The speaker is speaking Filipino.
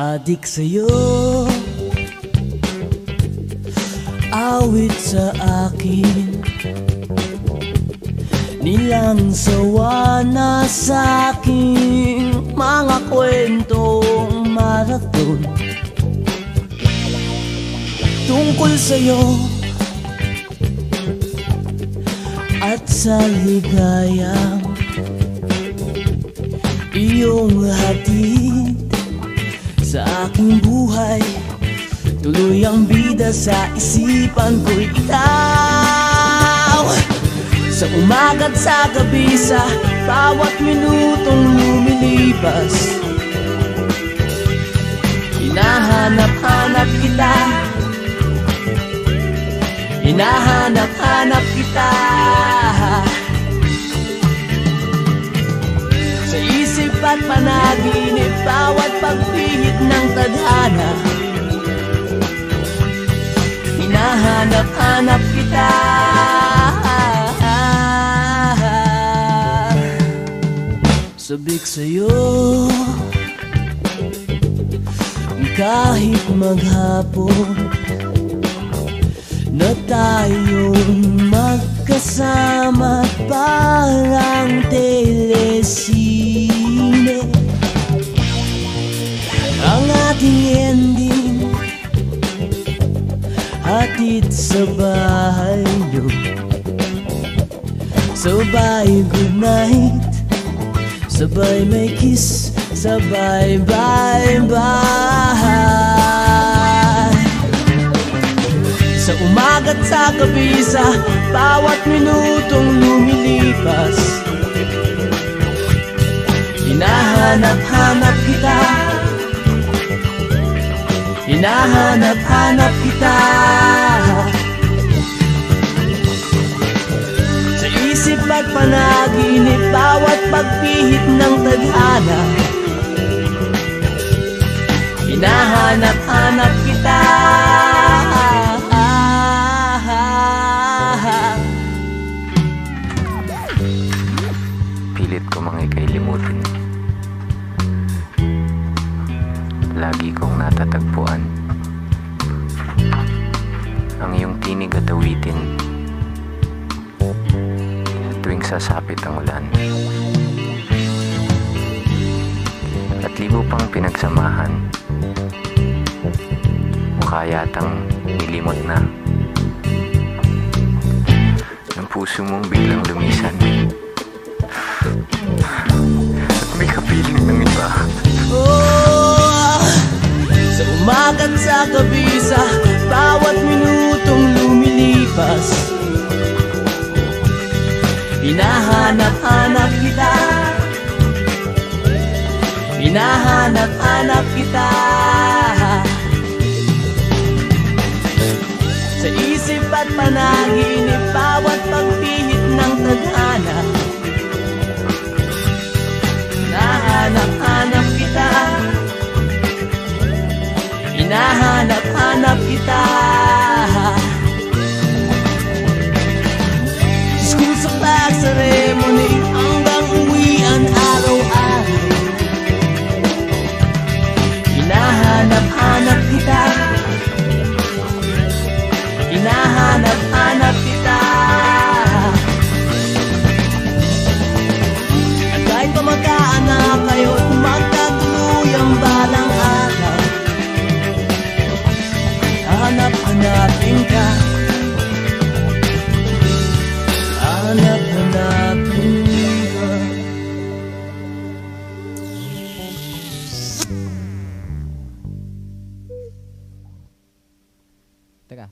Adik sa'yo. Awit sa akin. Nilang sawa na sa aking Mga kwentong marathon. Tungkol sa'yo. At sa ligayang Iyong hatid aking buhay. Tuloy ang bida sa isipan ko'y ikaw. Sa umaga't sa gabi sa bawat minutong lumilipas Hinahanap-hanap kita. Hinahanap-hanap Hinahanap-hanap kita. Sabik sa'yo. Kahit maghapon Na tayong magkasama Parang telesine Sabay good night Sabay may kiss. Sabay bye bye. Sa umaga't sa gabi sa Bawat minutong lumilipas Hinahanap-hanap kita. Hinahanap-hanap kita panaginip Bawat pagpihit ng tadhana Hinahanap-hanap kita. Pilit ko mga ikay limutin Lagi kong natatagpuan. Ang iyong tinig at awitin Tuwing sasapit ang ulan. At libo pang pinagsamahan. Mukha yatang nilimot na. Ng puso mong biglang lumisan Hinahanap-hanap kita. Hinahanap-hanap kita. Sa isip at panaginip singkat Anak menabung Teka